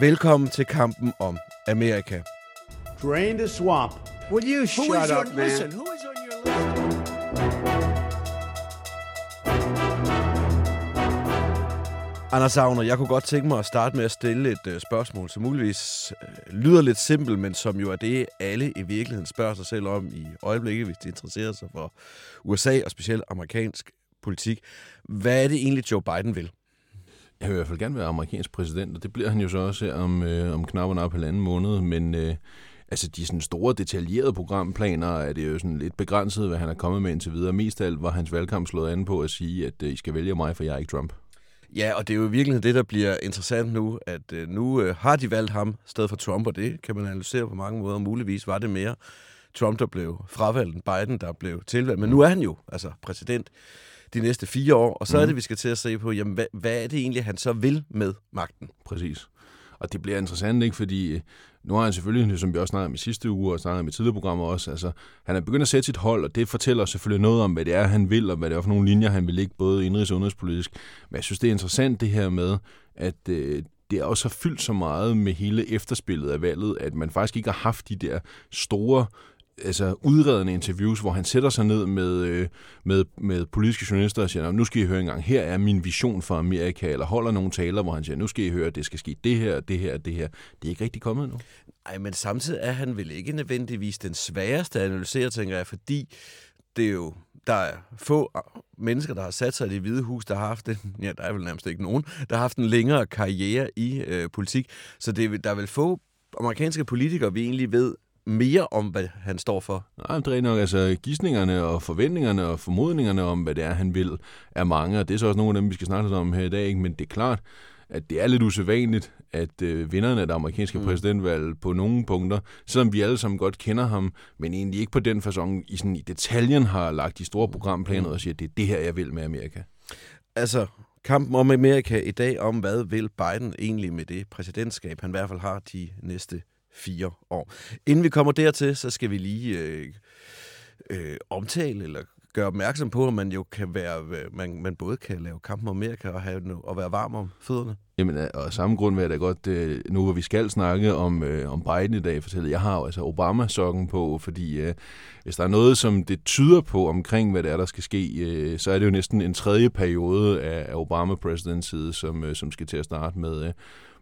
Velkommen til kampen om Amerika. Drain the swamp. Will you Who shut is your, up, man? listen, who is on your list? Anders Savner, jeg kunne godt tænke mig at starte med at stille et øh, spørgsmål, som muligvis øh, lyder lidt simpelt, men som jo er det, alle i virkeligheden spørger sig selv om i øjeblikket, hvis de interesserer sig for USA og specielt amerikansk politik. Hvad er det egentlig, Joe Biden vil? Jeg vil i hvert fald gerne være amerikansk præsident, og det bliver han jo så også her om, øh, om knap og nap halvanden måned, men øh, altså de sådan store, detaljerede programplaner er det jo sådan lidt begrænset, hvad han er kommet med indtil videre. Mest af alt var hans valgkamp slået an på at sige, at øh, I skal vælge mig, for jeg er ikke Trump. Ja, og det er jo i virkeligheden det, der bliver interessant nu, at øh, nu øh, har de valgt ham i stedet for Trump, og det kan man analysere på mange måder. Muligvis var det mere Trump, der blev fravalgt, Biden, der blev tilvalgt. Men nu er han jo altså præsident de næste fire år, og så mm. er det, vi skal til at se på, jamen, hvad, hvad er det egentlig, han så vil med magten? Præcis. Og det bliver interessant, ikke? Fordi øh, nu har han selvfølgelig, som vi også snakkede om i sidste uge, og snakkede om i tidligere programmer også, altså, han er begyndt at sætte sit hold, og det fortæller selvfølgelig noget om, hvad det er, han vil, og hvad det er for nogle linjer, han vil ligge, både indrigs- og udenrigspolitisk. Men jeg synes, det er interessant det her med, at øh, det også har fyldt så meget med hele efterspillet af valget, at man faktisk ikke har haft de der store altså udredende interviews, hvor han sætter sig ned med, øh, med, med politiske journalister og siger, nu skal I høre engang, her er min vision for Amerika, eller holder nogle taler, hvor han siger, nu skal I høre, det skal ske det her, det her, det her. Det er ikke rigtig kommet nu. Nej, men samtidig er han vel ikke nødvendigvis den sværeste at analysere, tænker jeg, fordi det er jo, der er få mennesker, der har sat sig i det hvide hus, der har haft en, ja, der er vel nærmest ikke nogen, der har haft en længere karriere i øh, politik. Så det, der er vel få amerikanske politikere, vi egentlig ved mere om, hvad han står for. Nej, det er nok, altså gissningerne og forventningerne og formodningerne om, hvad det er, han vil, er mange, og det er så også nogle af dem, vi skal snakke om her i dag, ikke? men det er klart, at det er lidt usædvanligt, at øh, vinderne af det amerikanske mm. præsidentvalg på nogle punkter, selvom vi alle sammen godt kender ham, men egentlig ikke på den fasong i, sådan, i detaljen har lagt de store programplaner mm. og siger, at det er det her, jeg vil med Amerika. Altså, kampen om Amerika i dag om, hvad vil Biden egentlig med det præsidentskab, han i hvert fald har de næste fire år. Inden vi kommer dertil, så skal vi lige øh, øh, omtale eller gøre opmærksom på, at man jo kan være, øh, man, man både kan lave kampen om Amerika og, have, og være varm om fødderne. Jamen, og af samme grund vil jeg da godt, øh, nu hvor vi skal snakke om, øh, om Biden i dag, fortælle, jeg har jo altså Obama-sokken på, fordi øh, hvis der er noget, som det tyder på omkring, hvad det er, der skal ske, øh, så er det jo næsten en tredje periode af, af Obama-presidency, som, øh, som skal til at starte med, øh,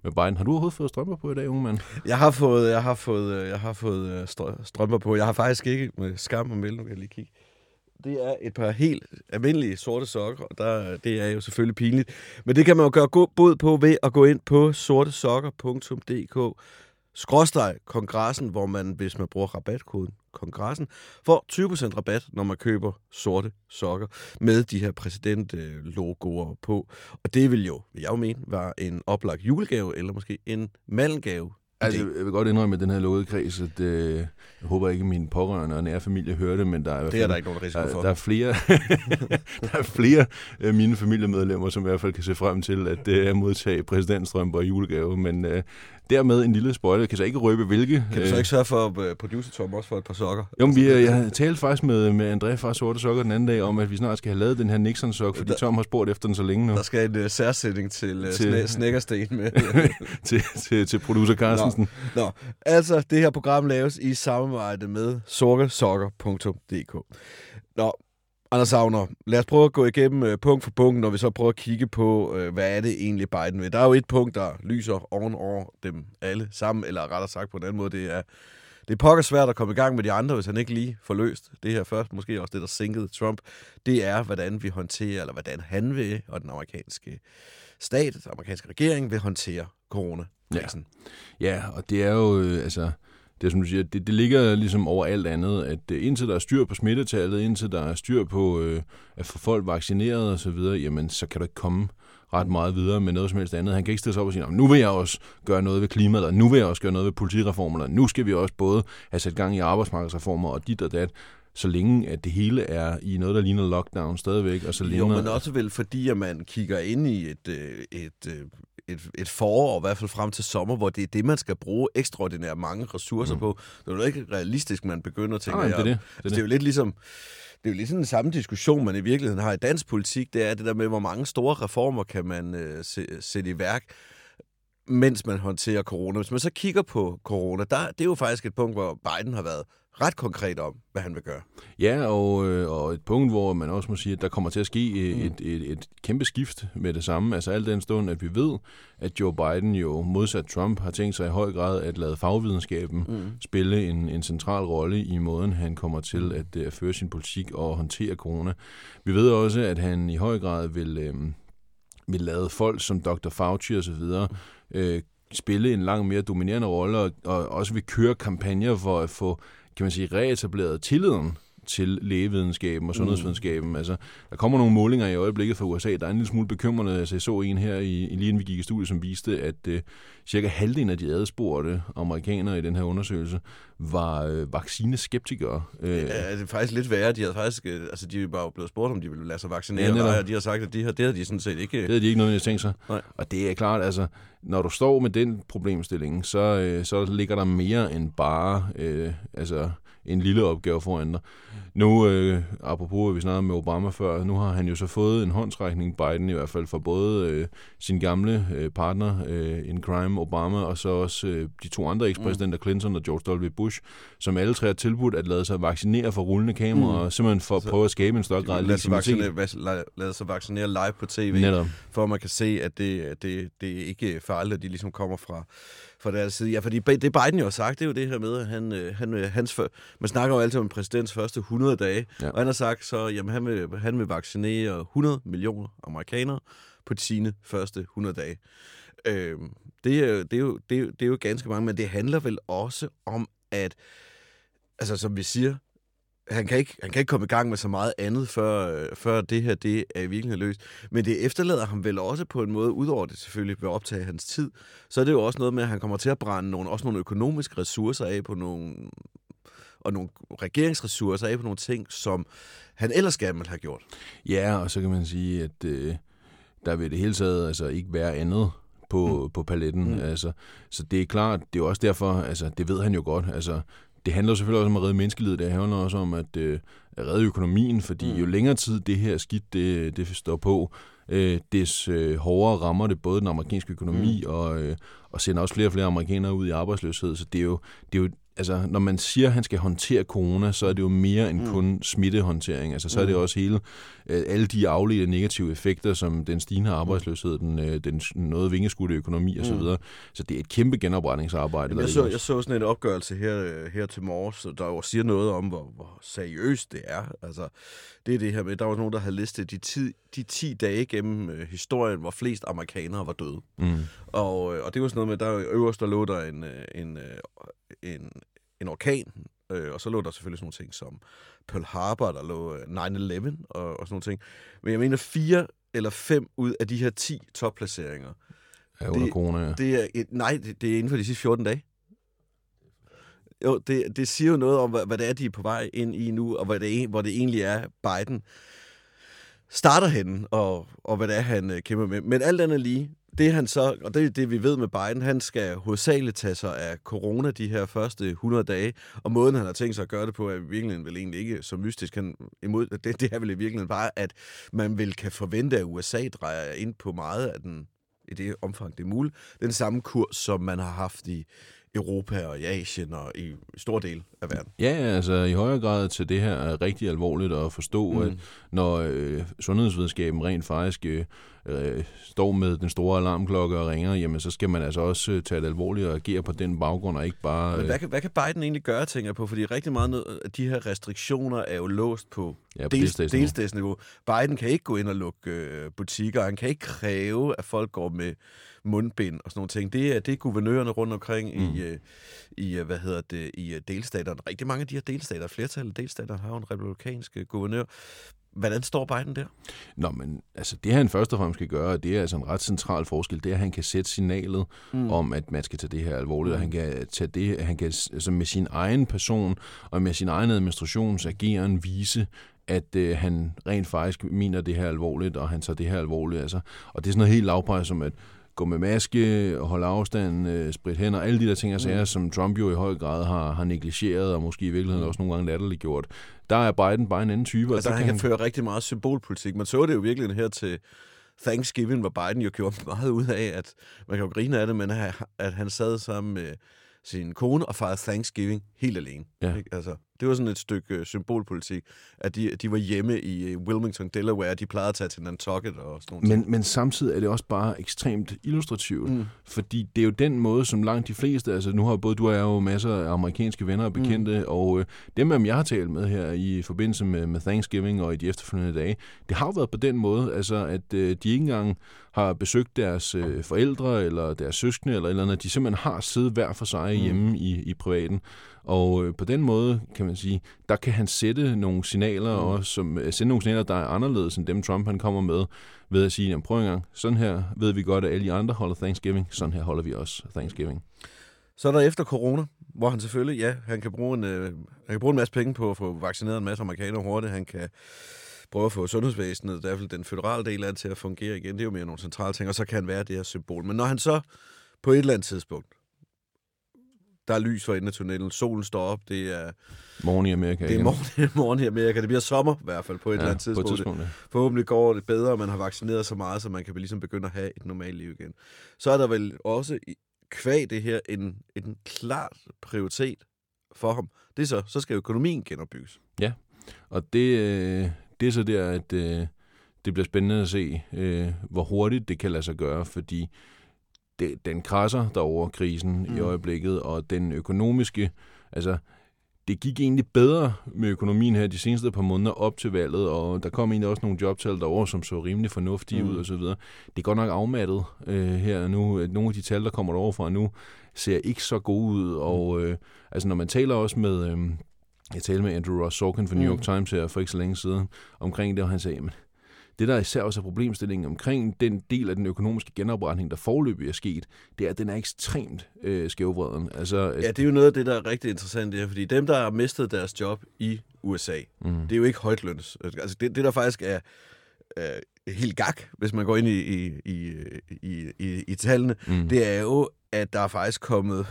med Biden. Har du overhovedet fået strømper på i dag, unge mand? Jeg har fået, jeg har fået, øh, jeg har fået øh, strømper på. Jeg har faktisk ikke med skam og melde, nu kan jeg lige kigge. Det er et par helt almindelige sorte sokker, og der, det er jo selvfølgelig pinligt. Men det kan man jo gøre bod på ved at gå ind på sortesokker.dk skråstreg kongressen, hvor man, hvis man bruger rabatkoden kongressen, får 20% rabat, når man køber sorte sokker med de her præsidentlogoer på. Og det vil jo, vil jeg jo mene, være en oplagt julegave, eller måske en mandelgave Altså, jeg vil godt indrømme med den her lukkede kreds, at øh, jeg håber ikke, at mine pårørende og nære familie hører det, men der er, det er der ikke nogen risiko der, for. Der er flere, der er flere af mine familiemedlemmer, som i hvert fald kan se frem til at øh, modtage præsidentstrømper og julegave, men øh, dermed en lille spoiler. Jeg kan så ikke røbe, hvilke. Kan du så ikke sørge for, at producer Tom også får et par sokker? Jo, men vi, jeg talte faktisk med, med André fra Sorte Sokker den anden dag om, at vi snart skal have lavet den her Nixon-sok, fordi der, Tom har spurgt efter den så længe nu. Der skal en uh, særsætning til, uh, til snækkersten med. til, til, til producer Christensen. Nå. Nå, altså det her program laves i samarbejde med sorkesokker.dk. Nå, Anders Savner, lad os prøve at gå igennem øh, punkt for punkt, når vi så prøver at kigge på, øh, hvad er det egentlig Biden vil. Der er jo et punkt, der lyser oven over dem alle sammen, eller rettere sagt på en anden måde, det er, det er pokker svært at komme i gang med de andre, hvis han ikke lige får løst det her først. Måske også det, der sænkede Trump. Det er, hvordan vi håndterer, eller hvordan han vil, og den amerikanske stat, den amerikanske regering vil håndtere corona. Ja. ja, og det er jo, øh, altså, det er som du siger, det, det ligger ligesom over alt andet, at øh, indtil der er styr på smittetallet, indtil der er styr på øh, at få folk vaccineret og så videre, jamen så kan du ikke komme ret meget videre med noget som helst andet. Han kan ikke stille sig op og sige, nu vil jeg også gøre noget ved klimaet, eller nu vil jeg også gøre noget ved politireformer, eller nu skal vi også både have sat gang i arbejdsmarkedsreformer og dit og dat så længe at det hele er i noget, der ligner lockdown stadigvæk. Og så jo, ligner... men også vel fordi, at man kigger ind i et, øh, et, et et, et forår, i hvert fald frem til sommer, hvor det er det, man skal bruge ekstraordinært mange ressourcer mm. på. Det er jo ikke realistisk, man begynder at tænke. Nej, det, er det. Det, er altså, det er jo lidt ligesom det er jo lidt sådan den samme diskussion, man i virkeligheden har i dansk politik, det er det der med, hvor mange store reformer kan man øh, sætte i værk. mens man håndterer corona. Hvis man så kigger på corona, der, det er jo faktisk et punkt, hvor Biden har været ret konkret om, hvad han vil gøre. Ja, og, øh, og et punkt, hvor man også må sige, at der kommer til at ske øh, et, et, et kæmpe skift med det samme. Altså alt den stund, at vi ved, at Joe Biden jo modsat Trump har tænkt sig i høj grad at lade fagvidenskaben mm. spille en, en central rolle i måden, han kommer til at, at føre sin politik og håndtere corona. Vi ved også, at han i høj grad vil, øh, vil lade folk som Dr. Fauci så videre øh, spille en langt mere dominerende rolle, og, og også vil køre kampagner for at få kan man sige, reetableret tilliden til lægevidenskaben og sundhedsvidenskaben. Mm. Altså, der kommer nogle målinger i øjeblikket fra USA, der er en lille smule bekymrende. Altså, jeg så en her, i, lige inden vi gik i studiet, som viste, at uh, cirka halvdelen af de adspurgte amerikanere i den her undersøgelse var uh, vaccineskeptikere. Uh, Ja, det er faktisk lidt værre. De har faktisk, øh, altså de var jo blevet spurgt, om de ville lade sig vaccinere, Ja, og de har sagt, at de har, det har de sådan set ikke... Det havde de ikke noget, jeg tænkt sig. Nej. Og det er klart, altså, når du står med den problemstilling, så, øh, så ligger der mere end bare øh, altså, en lille opgave foran dig. Nu, øh, apropos, vi snakkede med Obama før, nu har han jo så fået en håndsrækning, Biden i hvert fald, for både øh, sin gamle øh, partner øh, in crime, Obama, og så også øh, de to andre ekspræsidenter, Clinton og George W. Bush, som alle tre har tilbudt at lade sig vaccinere for rullende kameraer, mm. simpelthen for at prøve at skabe en større grad af lade sig, legitimitet. vaccinere, lade, lade sig vaccinere live på tv, Netop. for at man kan se, at det, det, det er ikke farligt, at de ligesom kommer fra, fra deres side. Ja, fordi det Biden jo har sagt, det er jo det her med, at han, øh, han, øh, hans, man snakker jo altid om en præsidents første 100 dage, Ja. og han har sagt så, jamen han vil, han vil vaccinere 100 millioner amerikanere på sine første 100 dage. Øh, det, er, det, er jo, det, er, jo- det er jo ganske mange, men det handler vel også om, at, altså som vi siger, han kan, ikke, han kan ikke komme i gang med så meget andet, før, øh, før det her det er i virkeligheden løst. Men det efterlader ham vel også på en måde, udover det selvfølgelig vil optage hans tid, så er det jo også noget med, at han kommer til at brænde nogle, også nogle økonomiske ressourcer af på nogle og nogle regeringsressourcer af på nogle ting, som han ellers gerne ville have gjort. Ja, og så kan man sige, at øh, der vil det hele taget altså, ikke være andet på, mm. på paletten. Mm. Altså, så det er klart, det er jo også derfor, altså, det ved han jo godt. Altså, det handler selvfølgelig også om at redde menneskelivet. Det handler også om at, øh, at redde økonomien, fordi mm. jo længere tid det her skidt det, det står på, øh, des øh, hårdere rammer det både den amerikanske økonomi mm. og, øh, og sender også flere og flere amerikanere ud i arbejdsløshed. Så det er jo, det er jo altså, når man siger, at han skal håndtere corona, så er det jo mere end kun smittehåndtering. Altså, så er det også hele, øh, alle de afledte negative effekter, som den stigende arbejdsløshed, den, øh, den noget vingeskudte økonomi osv. Så, så det er et kæmpe genopretningsarbejde. der Jeg så, jeg så sådan en opgørelse her, øh, her til morges, der jo siger noget om, hvor, hvor seriøst det er. Altså, det er det her med, der var nogen, der havde listet de, ti, de 10 dage gennem øh, historien, hvor flest amerikanere var døde. Mm. Og, og det var sådan noget med, der øverst der lå der en, en, en, en orkan, øh, og så lå der selvfølgelig sådan nogle ting som Pearl Harbor, der lå øh, 9-11 og, og sådan nogle ting. Men jeg mener, fire eller fem ud af de her 10 topplaceringer, Ja, under det- corona, ja. det er, et, nej, det, det er inden for de sidste 14 dage. Jo, det, det siger jo noget om, hvad, hvad det er, de er på vej ind i nu, og hvad det, er- hvor det egentlig er, Biden starter henne, og, og hvad det er, han øh, kæmper med. Men alt andet lige, det han så, og det er det, vi ved med Biden, han skal hovedsageligt tage sig af corona de her første 100 dage, og måden, han har tænkt sig at gøre det på, er i virkeligheden vel egentlig ikke så mystisk. Han, imod, det, det er vel i virkeligheden bare, at man vil kan forvente, at USA drejer ind på meget af den, i det omfang, det er muligt, den samme kurs, som man har haft i Europa og i Asien og i stor del af verden. Ja, altså i højere grad til det her er rigtig alvorligt at forstå, mm. at når øh, sundhedsvidenskaben rent faktisk øh, øh, står med den store alarmklokke og ringer, jamen så skal man altså også øh, tage det alvorligt og agere på den baggrund, og ikke bare... Men Øh, hvad kan, hvad kan Biden egentlig gøre, tænker jeg på? Fordi rigtig meget af de her restriktioner er jo låst på Ja, på del, delstatsniveau. Biden kan ikke gå ind og lukke øh, butikker, han kan ikke kræve, at folk går med mundbind og sådan nogle ting. Det er, det er guvernørerne rundt omkring mm. i, øh, i, øh, hvad hedder det, i øh, delstaterne. Rigtig mange af de her delstater, flertallet af delstater, har jo en republikansk øh, guvernør. Hvordan står Biden der? Nå, men altså det han først og fremmest skal gøre, det er altså en ret central forskel, det er, at han kan sætte signalet mm. om, at man skal tage det her alvorligt, mm. og han kan tage det, han kan altså med sin egen person og med sin egen administrationsageren vise, at øh, han rent faktisk mener det her alvorligt, og han tager det her alvorligt. Altså. Og det er sådan noget helt lavpræs som at gå med maske, holde afstand, øh, sprit hænder, alle de der ting og sager, mm. som Trump jo i høj grad har, har negligeret, og måske i virkeligheden også nogle gange latterligt gjort. Der er Biden bare en anden type. og Altså, der han kan føre rigtig meget symbolpolitik. Man så det jo virkelig her til, Thanksgiving, hvor Biden jo gjorde meget ud af, at man kan jo grine af det, men at at han sad sammen med sin kone og fejrede Thanksgiving helt alene. Ja. Ikke? Altså, det var sådan et stykke øh, symbolpolitik, at de, de var hjemme i øh, Wilmington, Delaware, de plejede at tage til Nantucket og sådan noget. Men, men samtidig er det også bare ekstremt illustrativt, mm. fordi det er jo den måde, som langt de fleste, altså nu har både du og jeg jo masser af amerikanske venner og bekendte, mm. og øh, dem, af dem jeg har talt med her i forbindelse med, med Thanksgiving og i de efterfølgende dage, det har jo været på den måde, altså at øh, de ikke engang har besøgt deres øh, forældre eller deres søskende eller eller andet, de simpelthen har siddet hver for sig mm. hjemme i, i privaten. Og øh, på den måde, kan man sige, der kan han sætte nogle signaler, mm. også, som, øh, sende nogle signaler, der er anderledes end dem, Trump han kommer med, ved at sige, jamen prøv en gang, sådan her ved vi godt, at alle de andre holder Thanksgiving, sådan her holder vi også Thanksgiving. Så er der efter corona, hvor han selvfølgelig, ja, han kan bruge en, øh, han kan bruge en masse penge på at få vaccineret en masse amerikanere hurtigt. Han kan prøve at få sundhedsvæsenet, der er den føderale del af det, til at fungere igen. Det er jo mere nogle centrale ting, og så kan han være det her symbol. Men når han så på et eller andet tidspunkt, der er lys for enden af tunnelen, solen står op, det er, Morgen i Amerika det er igen. morgen, morgen i Amerika, det bliver sommer i hvert fald på et ja, eller andet på et tidspunkt. tidspunkt, ja. Forhåbentlig går det bedre, og man har vaccineret så meget, så man kan ligesom begynde at have et normalt liv igen. Så er der vel også kvæg det her en, en klart prioritet for ham. Det er så, så skal økonomien genopbygges. Og det, øh, det er så der, at øh, det bliver spændende at se, øh, hvor hurtigt det kan lade sig gøre, fordi det, den krasser derover krisen mm. i øjeblikket, og den økonomiske, altså det gik egentlig bedre med økonomien her de seneste par måneder op til valget, og der kom egentlig også nogle jobtal derover, som så rimelig fornuftige Mm. ud og så videre. Det er godt nok afmattet øh, her nu. Nogle af de tal, der kommer derover fra nu, ser ikke så gode ud, og øh, altså når man taler også med... Øh, jeg talte med Andrew Ross Sorkin fra New York Mm. Times her for ikke så længe siden omkring det, og han sagde, jamen, det der især også er problemstillingen omkring den del af den økonomiske genopretning, der forløbig er sket, det er, at den er ekstremt øh, skævvreden. Altså, Ja, det er jo noget af det, der er rigtig interessant, det her, fordi dem, der har mistet deres job i USA, mm, det er jo ikke højtlønnes. Altså det, det der faktisk er øh, helt gak, hvis man går ind i, i, i, i, i, i tallene, mm, det er jo, at der er faktisk kommet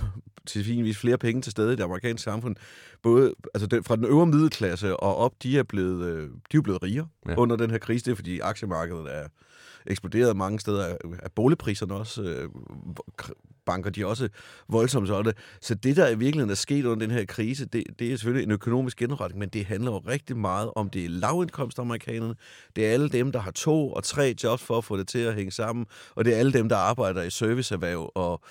til finvis flere penge til stede i det amerikanske samfund. Både altså den, fra den øvre middelklasse og op, de er blevet, øh, de er blevet rigere ja. under den her krise. Det er, fordi aktiemarkedet er eksploderet mange steder. Er, boligpriserne også, øh, banker de også voldsomt sådan. Så det, der i virkeligheden er sket under den her krise, det, det er selvfølgelig en økonomisk genretning, men det handler jo rigtig meget om, det lavindkomstamerikanerne, det er alle dem, der har to og tre jobs for at få det til at hænge sammen, og det er alle dem, der arbejder i serviceerhverv og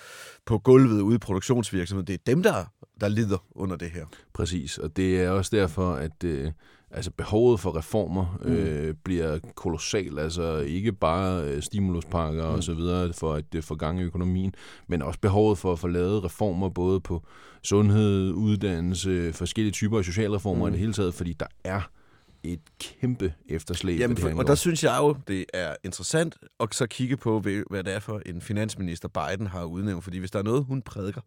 på gulvet ude i produktionsvirksomheden. Det er dem, der, der lider under det her. Præcis, og det er også derfor, at øh, altså behovet for reformer øh, bliver kolossal. Altså ikke bare øh, stimuluspakker mm. og så videre for at øh, få gang i økonomien, men også behovet for at få lavet reformer både på sundhed, uddannelse, forskellige typer af socialreformer mm. i det hele taget, fordi der er et kæmpe efterslæb. Jamen, det for, og der synes jeg jo, det er interessant at så kigge på, hvad hvad det er for en finansminister Biden har udnævnt. Fordi hvis der er noget, hun prædiker,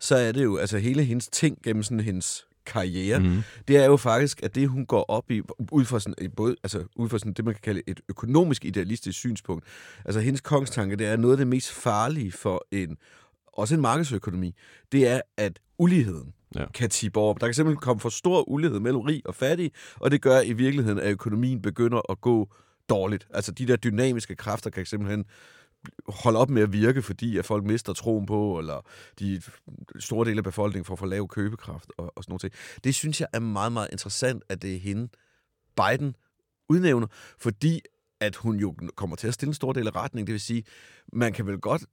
så er det jo, altså hele hendes ting gennem sådan hendes karriere, Mhm. det er jo faktisk, at det hun går op i, ud fra sådan, et både, altså ud fra sådan det, man kan kalde et økonomisk idealistisk synspunkt, altså hendes kongstanke, det er noget af det mest farlige for en, også en markedsøkonomi, det er, at uligheden Ja. kan tippe over. Der kan simpelthen komme for stor ulighed mellem rig og fattig, og det gør i virkeligheden, at økonomien begynder at gå dårligt. Altså de der dynamiske kræfter kan simpelthen holde op med at virke, fordi at folk mister troen på, eller de store dele af befolkningen får for lav købekraft og, og sådan noget. Det synes jeg er meget, meget interessant, at det er hende, Biden udnævner, fordi at hun jo kommer til at stille en stor del af retning. Det vil sige, man kan vel godt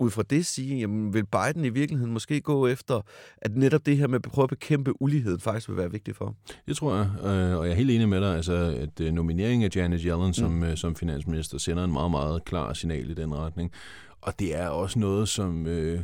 ud fra det sige, jamen vil Biden i virkeligheden måske gå efter, at netop det her med at prøve at bekæmpe uligheden faktisk vil være vigtigt for ham? Det tror jeg, øh, og jeg er helt enig med dig, altså, at øh, nomineringen af Janet Yellen som, mm. som finansminister sender en meget, meget klar signal i den retning. Og det er også noget, som øh,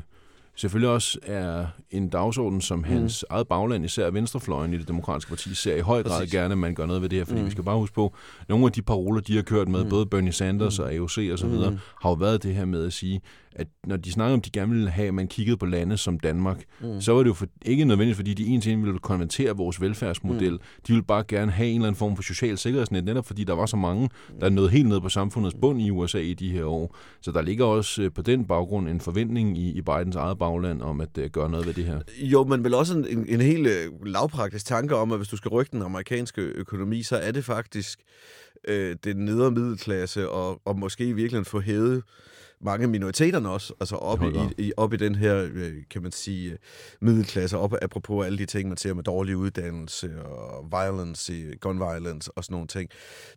selvfølgelig også er en dagsorden, som hans eget bagland, især venstrefløjen i det demokratiske parti, ser i høj grad Præcis. gerne, at man gør noget ved det her. Fordi Mm. vi skal bare huske på, nogle af de paroler, de har kørt med, Mm. både Bernie Sanders og AOC og så videre, Mm. har jo været det her med at sige, at når de snakker om, de gerne ville have, at man kiggede på lande som Danmark, Mm. så var det jo for, ikke nødvendigt, fordi de en til en ville konvertere vores velfærdsmodel. Mm. De ville bare gerne have en eller anden form for social sikkerhedsnet, netop fordi der var så mange, der nåede helt ned på samfundets bund i USA i de her år. Så der ligger også øh, på den baggrund en forventning i, i Bidens eget bagland om at øh, gøre noget ved det her. Jo, men vel også en, en, en helt øh, lavpraktisk tanke om, at hvis du skal rykke den amerikanske økonomi, så er det faktisk øh, den nedre middelklasse, og, og måske i virkeligheden få hævet mange minoriteterne også, altså op, i, i, op i den her, øh, kan man sige, øh, middelklasse, op apropos alle de ting, man ser med dårlig uddannelse og violence, øh, gun violence og sådan nogle ting.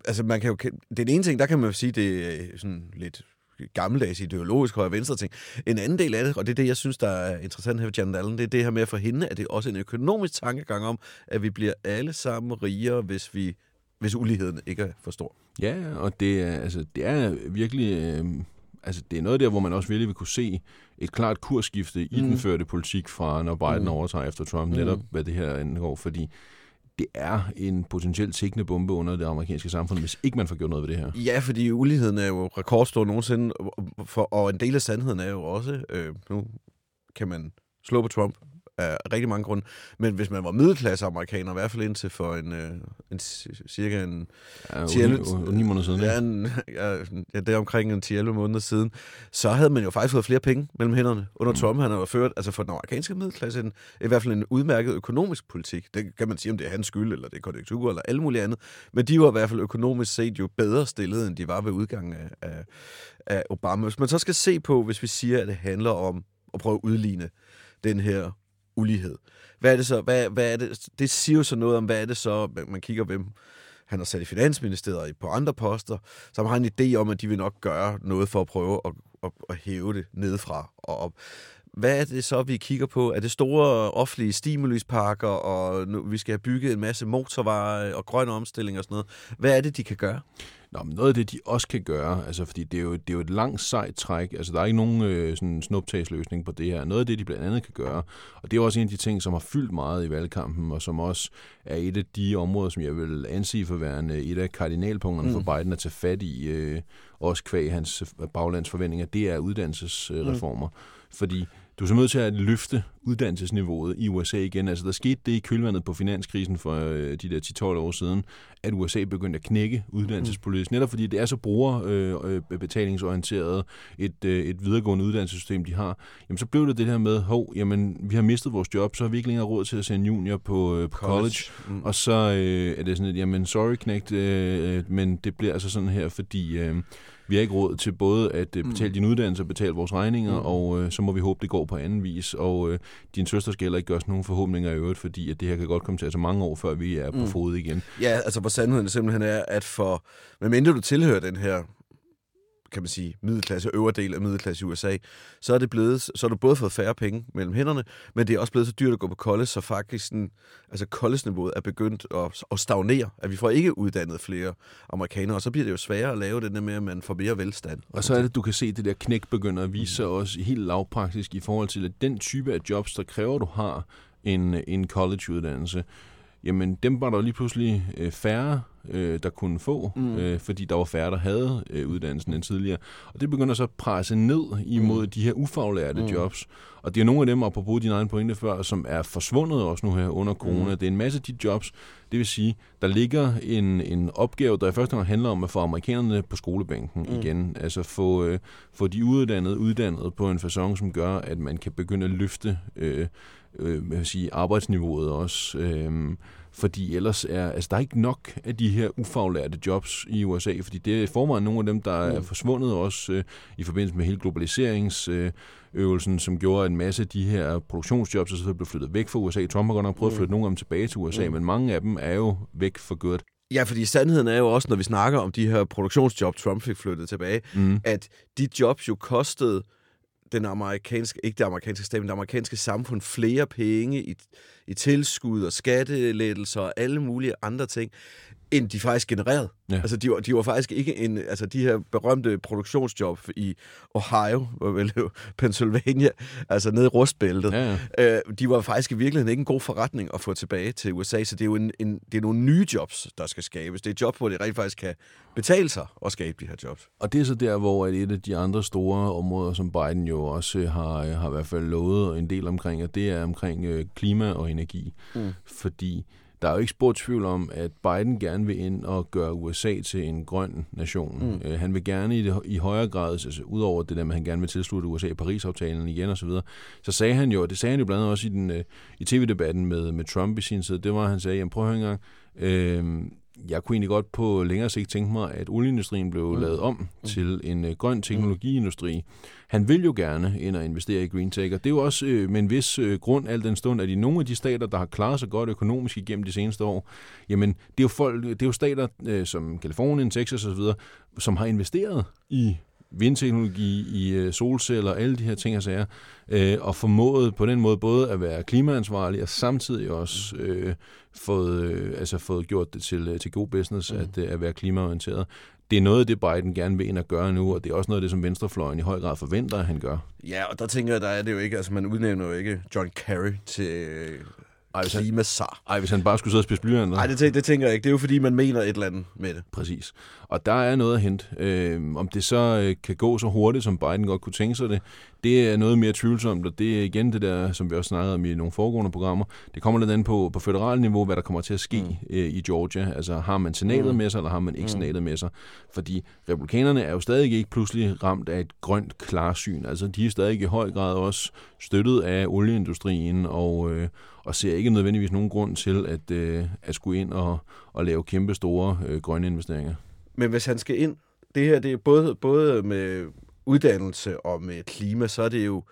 Altså man kan jo, den ene ting, der kan man jo sige, det er sådan lidt gammeldags ideologisk højre venstre ting. En anden del af det, og det er det, jeg synes, der er interessant her ved Janet Allen, det er det her med at for hende, at det er også en økonomisk tankegang om, at vi bliver alle sammen rigere, hvis vi hvis uligheden ikke er for stor. Ja, og det er, altså, det er virkelig... Øh, altså, det er noget der, hvor man også virkelig vil kunne se et klart kursskifte i mm. den førte politik fra, når Biden mm. overtager efter Trump, netop hvad det her angår, fordi det er en potentielt tikkende bombe under det amerikanske samfund, hvis ikke man får gjort noget ved det her. Ja, fordi uligheden er jo rekordstor nogensinde, for, og en del af sandheden er jo også, øh, nu kan man slå på Trump af rigtig mange grunde, men hvis man var middelklasse amerikaner, i hvert fald indtil for en, øh, en cirka en... Ja, 10 9 ni måneder siden. Ja, en, ja, ja, det er omkring en 10-11 måneder siden, så havde man jo faktisk fået flere penge mellem hænderne. Under mm. Trump, han har jo ført, altså for den amerikanske middelklasse, en, i hvert fald en udmærket økonomisk politik. Det kan man sige, om det er hans skyld, eller det er konjunktur, eller alle mulige andet. Men de var i hvert fald økonomisk set jo bedre stillet, end de var ved udgangen af, af, af Obama. Hvis man så skal se på, hvis vi siger, at det handler om at prøve at udligne den her ulighed. Hvad er det så? Hvad, hvad er det? det siger jo så noget om, hvad er det så, man kigger hvem han har sat i Finansministeriet på andre poster, som har en idé om, at de vil nok gøre noget for at prøve at, at, at hæve det nedefra og op. Hvad er det så, vi kigger på? Er det store offentlige stimuluspakker, og nu, vi skal have bygget en masse motorveje og grøn omstilling og sådan noget? Hvad er det, de kan gøre? Nå, men noget af det, de også kan gøre, altså fordi det er jo, det er jo et langt sejt træk, altså der er ikke nogen øh, sådan snuptagsløsning på det her. Noget af det, de blandt andet kan gøre, og det er også en af de ting, som har fyldt meget i valgkampen, og som også er et af de områder, som jeg vil anse for værende et af kardinalpunkterne mm. for Biden at tage fat i, øh, også kvæg hans baglandsforventninger, det er uddannelsesreformer. Mm. Fordi du er så nødt til at løfte uddannelsesniveauet i USA igen. Altså, der skete det i kølvandet på finanskrisen for øh, de der 10-12 år siden, at USA begyndte at knække uddannelsespolitisk. Netop fordi det er så brugerbetalingsorienteret et, øh, et videregående uddannelsessystem, de har. Jamen, så blev det det her med, hov, jamen, vi har mistet vores job, så har vi ikke længere råd til at sende junior på, øh, på college. college. Mm. Og så øh, er det sådan et, jamen, sorry knægt, øh, men det bliver altså sådan her, fordi... Øh, vi har ikke råd til både at øh, betale mm. din uddannelse og betale vores regninger, mm. og øh, så må vi håbe, det går på anden vis. Og øh, din søster skal heller ikke gøre os nogen forhåbninger i øvrigt, fordi at det her kan godt komme til at tage mange år, før vi er på mm. fod igen. Ja, altså hvor sandheden simpelthen er, at for, medmindre du tilhører den her kan man sige, middelklasse, øvre del af middelklasse i USA, så er det blevet, så har du både fået færre penge mellem hænderne, men det er også blevet så dyrt at gå på college, så faktisk sådan, altså college-niveauet er begyndt at, at stagnere, at vi får ikke uddannet flere amerikanere, og så bliver det jo sværere at lave det der med, at man får mere velstand. Og så er det, du kan se, det der knæk begynder at vise sig også helt lavpraktisk i forhold til, at den type af jobs, der kræver, du har en, en college-uddannelse, jamen dem var der lige pludselig øh, færre, øh, der kunne få, mm. øh, fordi der var færre, der havde øh, uddannelsen end tidligere. Og det begynder så at presse ned imod mm. de her ufaglærte mm. jobs. Og det er nogle af dem, apropos din egen pointe før, som er forsvundet også nu her under corona. Mm. Det er en masse af de jobs, det vil sige, der ligger en, en opgave, der i første gang handler om at få amerikanerne på skolebænken mm. igen. Altså få, øh, få de uddannede uddannet på en façon, som gør, at man kan begynde at løfte øh, øh, hvad sige, arbejdsniveauet også. Øh, fordi ellers er, altså der er ikke nok af de her ufaglærte jobs i USA, fordi det er forvejen nogle af dem, der er forsvundet også øh, i forbindelse med hele globaliseringsøvelsen, øh, som gjorde, at en masse af de her produktionsjobs så blev flyttet væk fra USA. Trump har godt nok prøvet at flytte nogle af dem tilbage til USA, mm. men mange af dem er jo væk for godt. Ja, fordi sandheden er jo også, når vi snakker om de her produktionsjobs, Trump fik flyttet tilbage, mm. at de jobs jo kostede den amerikanske, ikke det amerikanske stat, men det amerikanske samfund flere penge i, i tilskud og skattelettelser og alle mulige andre ting, end de faktisk genererede. Ja. Altså, de var, de var faktisk ikke en... Altså, de her berømte produktionsjob i Ohio, vel, Pennsylvania, altså nede i rustbæltet, ja, ja. Øh, de var faktisk i virkeligheden ikke en god forretning at få tilbage til USA, så det er jo en, en, det er nogle nye jobs, der skal skabes. Det er job, hvor det rent faktisk kan betale sig at skabe de her jobs. Og det er så der, hvor et af de andre store områder, som Biden jo også har, har i hvert fald lovet en del omkring, og det er omkring øh, klima og energi. Mm. Fordi der er jo ikke spurgt tvivl om, at Biden gerne vil ind og gøre USA til en grøn nation. Mm. Øh, han vil gerne i, det, i højere grad, altså udover det der med, at han gerne vil tilslutte USA i Paris-aftalen igen osv., så, videre, så sagde han jo, og det sagde han jo blandt andet også i, den, øh, i tv-debatten med, med Trump i sin tid, det var, at han sagde, jamen prøv at høre engang, øh, jeg kunne egentlig godt på længere sigt tænke mig, at olieindustrien blev mm. lavet om mm. til en uh, grøn teknologiindustri. Han vil jo gerne ind og investere i green tech, og det er jo også uh, med en vis uh, grund, al den stund, at i nogle af de stater, der har klaret sig godt økonomisk igennem de seneste år, jamen det er jo, folk, det er jo stater uh, som Kalifornien, Texas osv., som har investeret i vindteknologi, i øh, solceller, alle de her ting og sager, øh, og formået på den måde både at være klimaansvarlig og samtidig også øh, fået, øh, altså fået gjort det til, øh, til god business mm. at, at være klimaorienteret. Det er noget af det, Biden gerne vil ind og gøre nu, og det er også noget af det, som venstrefløjen i høj grad forventer, at han gør. Ja, og der tænker jeg, der er det jo ikke, altså man udnævner jo ikke John Kerry til Ej, hvis han- klimasar. Ej, hvis han bare skulle sidde og spise blyanter. Nej, det, tæ- det tænker jeg ikke. Det er jo fordi, man mener et eller andet med det. Præcis. Og der er noget at hente. Øh, om det så øh, kan gå så hurtigt, som Biden godt kunne tænke sig det, det er noget mere tvivlsomt, og det er igen det der, som vi også snakkede om i nogle foregående programmer. Det kommer lidt an på, på federal niveau, hvad der kommer til at ske mm. øh, i Georgia. Altså har man senatet mm. med sig, eller har man ikke senatet med sig? Fordi republikanerne er jo stadig ikke pludselig ramt af et grønt klarsyn. Altså de er stadig i høj grad også støttet af olieindustrien, og, øh, og ser ikke nødvendigvis nogen grund til at, øh, at skulle ind og, og lave kæmpe store øh, grønne investeringer. Men hvis han skal ind, det her det er både, både med uddannelse og med klima, så er det jo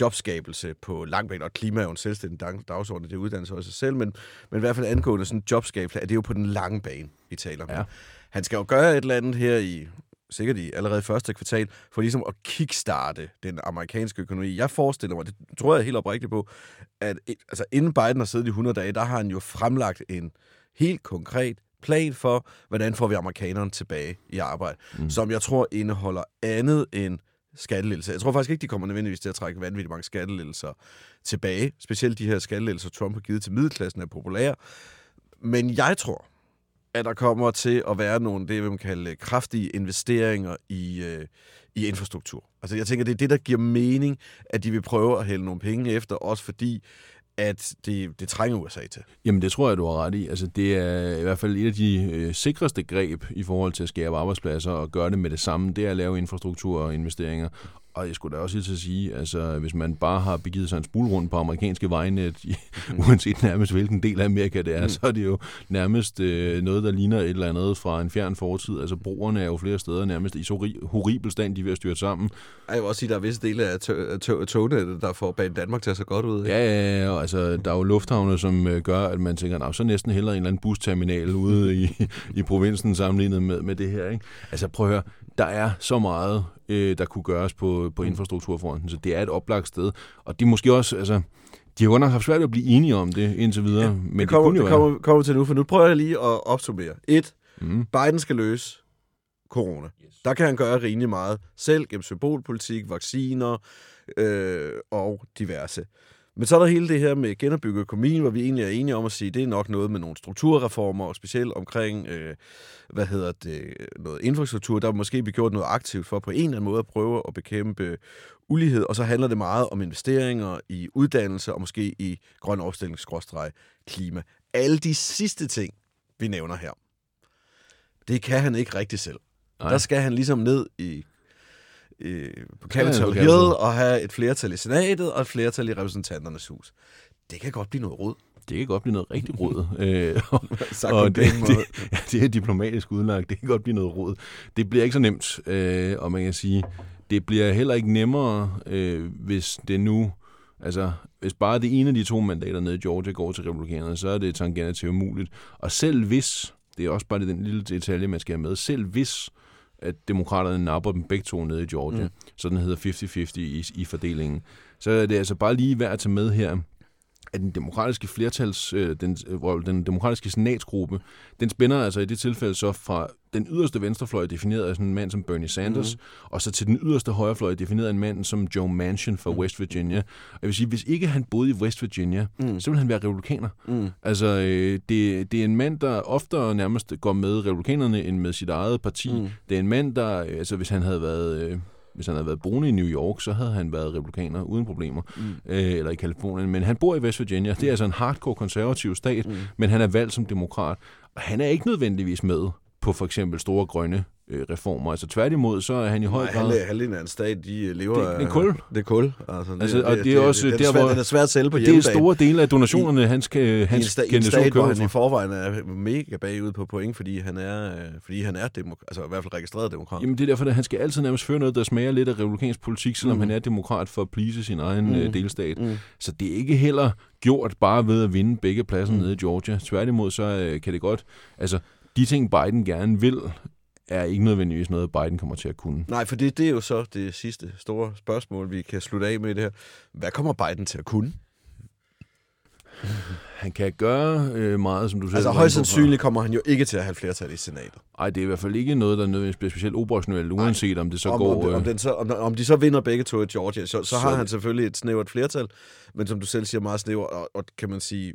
jobskabelse på lang bane, og klima er jo en selvstændig dag- dagsorden, det er uddannelse også sig selv, men, men i hvert fald angående sådan jobskabelse, er det jo på den lange bane, vi taler om. Ja. Han skal jo gøre et eller andet her i, sikkert i allerede første kvartal, for ligesom at kickstarte den amerikanske økonomi. Jeg forestiller mig, det tror jeg helt oprigtigt på, at altså, inden Biden har siddet i 100 dage, der har han jo fremlagt en helt konkret plan for, hvordan får vi amerikanerne tilbage i arbejde, mm. som jeg tror indeholder andet end skattelettelser. Jeg tror faktisk ikke, de kommer nødvendigvis til at trække vanvittigt mange skattelettelser tilbage. Specielt de her skattelettelser, Trump har givet til middelklassen, er populære. Men jeg tror, at der kommer til at være nogle, det vil man kalde øh, kraftige investeringer i, øh, i infrastruktur. Altså jeg tænker, det er det, der giver mening, at de vil prøve at hælde nogle penge efter, også fordi, at det, det trænger USA til. Jamen, det tror jeg, du har ret i. Altså, det er i hvert fald et af de øh, sikreste greb i forhold til at skabe arbejdspladser og gøre det med det samme. Det er at lave infrastruktur og investeringer. Og jeg skulle da også til at sige, altså hvis man bare har begivet sig en smule rundt på amerikanske vejnet, i, uanset nærmest hvilken del af Amerika det er, mm. så er det jo nærmest øh, noget, der ligner et eller andet fra en fjern fortid. Altså broerne er jo flere steder nærmest i så ri- horribel stand, de er ved at styre sammen. Jeg vil også sige, at der er visse dele af tog- af tog- tognettet, der får Banen Danmark til at se godt ud. Ja, ja, ja, og altså, der er jo lufthavne, som øh, gør, at man tænker, så næsten hellere en eller anden busterminal ude i, i provinsen sammenlignet med, med det her. Ikke? Altså prøv at høre, der er så meget, øh, der kunne gøres på, på infrastrukturfronten, så det er et oplagt sted. Og de er måske også, altså, de har godt nok haft svært ved at blive enige om det indtil videre, ja, men det det kommer, det være- kommer, kommer til nu, for nu prøver jeg lige at opsummere. Et, Mhm. Biden skal løse corona. Yes. Der kan han gøre rimelig meget, selv gennem symbolpolitik, vacciner øh, og diverse. Men så er der hele det her med at genopbygge økonomien, hvor vi egentlig er enige om at sige, det er nok noget med nogle strukturreformer, og specielt omkring, øh, hvad hedder det, noget infrastruktur, der måske bliver gjort noget aktivt for på en eller anden måde at prøve at bekæmpe ulighed, og så handler det meget om investeringer i uddannelse og måske i grøn omstilling, klima. Alle de sidste ting, vi nævner her, det kan han ikke rigtig selv. Nej. Der skal han ligesom ned i øh, på Capitol. Hill og have et flertal i senatet og et flertal i repræsentanternes hus. Det kan godt blive noget rod. Det kan godt blive noget rigtig rod. øh, og, det, måde. det, ja, det er diplomatisk udlagt. Det kan godt blive noget rod. Det bliver ikke så nemt, øh, og man kan sige, det bliver heller ikke nemmere, øh, hvis det nu... Altså, hvis bare det ene af de to mandater nede i Georgia går til republikanerne, så er det tangentativt umuligt. Og selv hvis, det er også bare den lille detalje, man skal have med, selv hvis at demokraterne napper dem begge to nede i Georgia, mm. så den hedder 50-50 i, i fordelingen, så er det altså bare lige værd at tage med her, at den demokratiske flertals, øh, den, øh, den demokratiske senatsgruppe, den spænder altså i det tilfælde så fra den yderste venstrefløj, defineret af sådan en mand som Bernie Sanders, mm. og så til den yderste højrefløj, defineret af en mand som Joe Manchin fra mm. West Virginia. Og jeg vil sige, hvis ikke han boede i West Virginia, mm. så ville han være republikaner. Mm. Altså, øh, det, det er en mand, der oftere nærmest går med republikanerne end med sit eget parti. Mm. Det er en mand, der, øh, altså hvis han havde været... Øh, hvis han havde været boende i New York, så havde han været republikaner uden problemer, mm. øh, eller i Kalifornien. Men han bor i West Virginia. Det er altså en hardcore konservativ stat, mm. men han er valgt som demokrat. Og han er ikke nødvendigvis med på for eksempel store grønne øh, reformer. Altså tværtimod, så er han i høj Nej, grad... halvdelen, halvdelen af en stat, de øh, lever Det- det er kul. Det er kul. Altså, det, Altså, og det er også det, der, er svært, hvor- det er svært at sælge på Det er hjemmebane. store dele af donationerne, han skal, I hans sta- i en generation stat, køber han i for. forvejen er mega bagud på point, fordi han er, øh, fordi han er demok- altså i hvert fald registreret demokrat. Jamen det er derfor, at han skal altid nærmest føre noget, der smager lidt af republikansk politik, selvom Mm. han er demokrat for at please sin egen Mm. mm. delstat. Mm. Så det er ikke heller gjort bare ved at vinde begge pladser mm. nede i Georgia. Tværtimod så øh, kan det godt... Altså, de ting Biden gerne vil, er ikke nødvendigvis noget, Biden kommer til at kunne. Nej, for det, det er jo så det sidste store spørgsmål, vi kan slutte af med det her. Hvad kommer Biden til at kunne? Han kan gøre øh, meget, som du selv Altså højst sandsynligt kommer han jo ikke til at have flertal i senatet. Ej, det er i hvert fald ikke noget, der nødvendigvis bliver specielt operationelt, uanset om det så om, går... om, det, om, øh, den så, om, om de så vinder begge to i Georgia, så, så, Så har han selvfølgelig et snævert flertal, men som du selv siger, meget snævert, og, og kan man sige,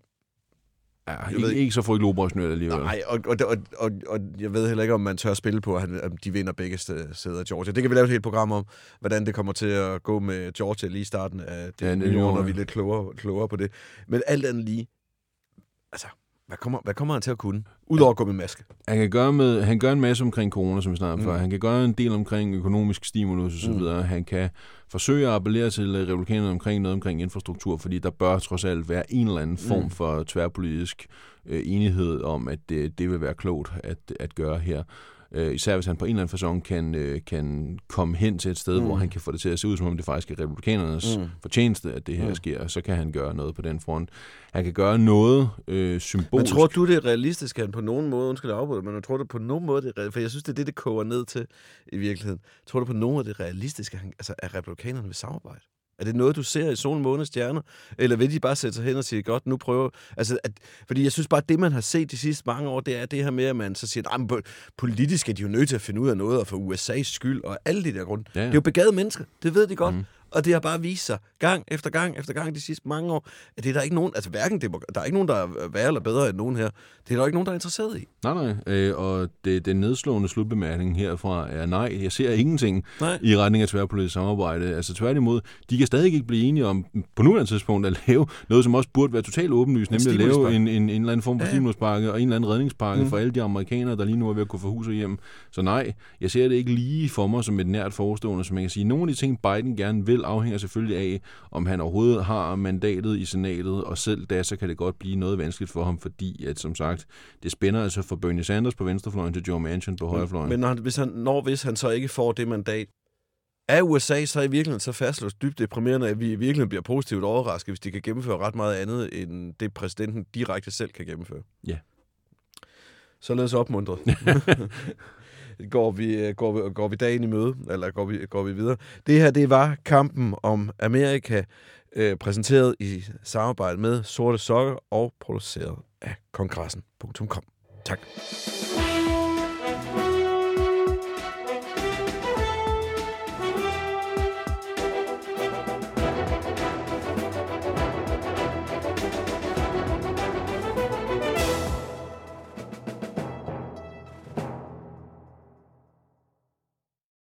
ja, ved ikke, ikke- ikke så frygtelig operationelt alligevel. nej, og, og, og, og, og jeg ved heller ikke, om man tør spille på, at, at de vinder begge sæder Georgia. Det kan vi lave et helt program om, hvordan det kommer til at gå med Georgia lige i starten af det Ja, nye år, når vi er lidt klogere, klogere på det. Men alt andet lige, altså, hvad kommer, hvad kommer han til at kunne? Udover at gå med maske. Han kan gøre, med, han gør en masse omkring corona, som vi snakkede Mm. før. Han kan gøre en del omkring økonomisk stimulus og så Mm. videre. Han kan forsøge at appellere til øh, republikanerne omkring noget omkring infrastruktur, fordi der bør trods alt være en eller anden form Mm. for tværpolitisk øh, enighed om, at det, det vil være klogt at, at gøre her. Øh, især hvis han på en eller anden fasong kan, øh, kan komme hen til et sted, Mm. hvor han kan få det til at se ud, som om det faktisk er republikanernes Mm. fortjeneste, at det her Mm. sker. Så kan han gøre noget på den front. Han kan gøre noget øh, symbolisk. Men tror du, det er realistisk, at han på nogen måde, undskyld afbryde, men jeg tror du på nogen måde, det er, for jeg synes, det er det, det koger ned til i virkeligheden. Tror du på nogen af det realistiske, at, han, altså, at republikanerne vil samarbejde? Er det noget, du ser i solen, måne, stjerner? Eller vil de bare sætte sig hen og sige, godt, nu prøver... Altså, at, fordi jeg synes bare, at det, man har set de sidste mange år, det er det her med, at man så siger, at politisk er de jo nødt til at finde ud af noget, og for USA's skyld, og alle de der grunde. Ja. Det er jo begavede mennesker, det ved de godt. Mhm. Og det har bare vist sig gang efter gang efter gang de sidste mange år, at det er der ikke nogen, altså hverken demok- der er ikke nogen, der er værre eller bedre end nogen her. Det er der ikke nogen, der er interesseret i. Nej, nej. Øh, og det, den nedslående slutbemærkning herfra er nej, jeg ser ingenting Nej. i retning af tværpolitisk samarbejde. Altså tværtimod, de kan stadig ikke blive enige om på nuværende tidspunkt at lave noget, som også burde være totalt åbenlyst, En nemlig at lave en, en, en eller anden form for Ja, stimuluspakke og en eller anden redningspakke Mm. for alle de amerikanere, der lige nu er ved at kunne få hus og hjem. Så nej, jeg ser det ikke lige for mig som et nært forestående, som man kan sige. Nogle af de ting, Biden gerne vil, afhænger selvfølgelig af, om han overhovedet har mandatet i senatet, og selv da, så kan det godt blive noget vanskeligt for ham, fordi at, som sagt, det spænder altså fra Bernie Sanders på venstrefløjen til Joe Manchin på højrefløjen. Men når, hvis han, når hvis han så ikke får det mandat, er USA så i virkeligheden så fastlåst dybt deprimerende, at vi i virkeligheden bliver positivt overrasket, hvis de kan gennemføre ret meget andet, end det præsidenten direkte selv kan gennemføre? Ja. Således opmuntret. går, vi, går, vi, går vi dagen i møde, eller går vi, går vi videre. Det her, det var kampen om Amerika, øh, præsenteret i samarbejde med Sorte Sokker og produceret af kongressen.com. Tak.